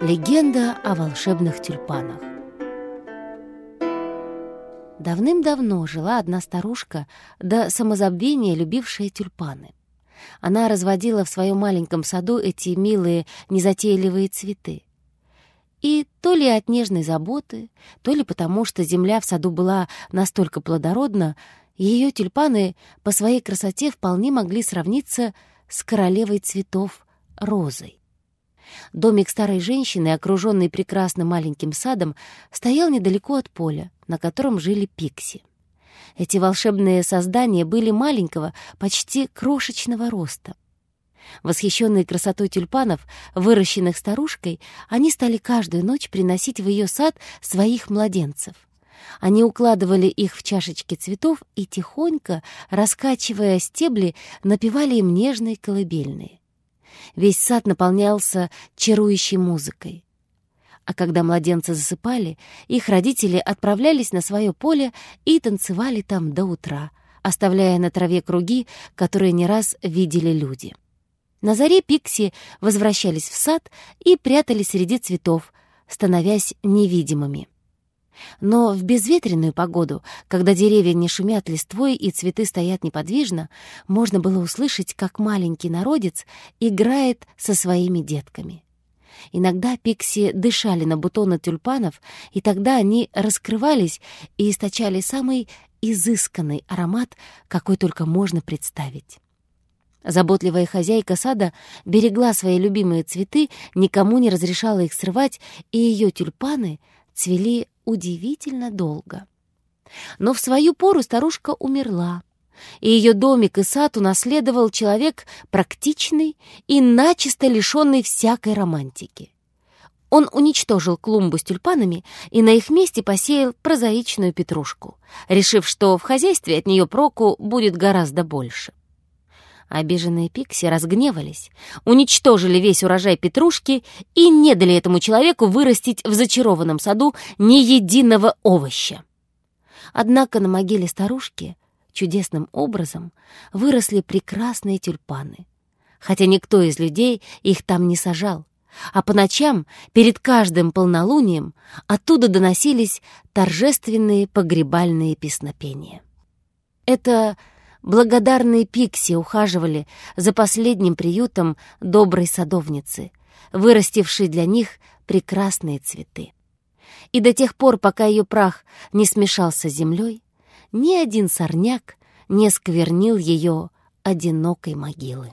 Легенда о волшебных тюльпанах. Давным-давно жила одна старушка, до самозабвения любившая тюльпаны. Она разводила в своем маленьком саду эти милые, незатейливые цветы. И то ли от нежной заботы, то ли потому, что земля в саду была настолько плодородна, ее тюльпаны по своей красоте вполне могли сравниться с королевой цветов — розой. Домик старой женщины, окруженный прекрасным маленьким садом, стоял недалеко от поля, на котором жили пикси. Эти волшебные создания были маленького, почти крошечного роста. Восхищенные красотой тюльпанов, выращенных старушкой, они стали каждую ночь приносить в ее сад своих младенцев. Они укладывали их в чашечки цветов и тихонько, раскачивая стебли, напевали им нежные колыбельные. Весь сад наполнялся чарующей музыкой. А когда младенцы засыпали, их родители отправлялись на свое поле и танцевали там до утра, оставляя на траве круги, которые не раз видели люди. На заре Пикси возвращались в сад и прятались среди цветов, становясь невидимыми. Но в безветренную погоду, когда деревья не шумят листвой и цветы стоят неподвижно, можно было услышать, как маленький народец играет со своими детками. Иногда пикси дышали на бутоны тюльпанов, и тогда они раскрывались и источали самый изысканный аромат, какой только можно представить. Заботливая хозяйка сада берегла свои любимые цветы, никому не разрешала их срывать, и ее тюльпаны цвели удивительно долго. Но в свою пору старушка умерла, и ее домик и сад унаследовал человек практичный и начисто лишенный всякой романтики. Он уничтожил клумбу с тюльпанами и на их месте посеял прозаичную петрушку, решив, что в хозяйстве от нее проку будет гораздо больше. Обиженные пикси разгневались, уничтожили весь урожай петрушки и не дали этому человеку вырастить в зачарованном саду ни единого овоща. Однако на могиле старушки чудесным образом выросли прекрасные тюльпаны, хотя никто из людей их там не сажал, а по ночам перед каждым полнолунием оттуда доносились торжественные погребальные песнопения. Это Благодарные пикси ухаживали за последним приютом доброй садовницы, вырастившей для них прекрасные цветы. И до тех пор, пока ее прах не смешался с землей, ни один сорняк не сквернил ее одинокой могилы.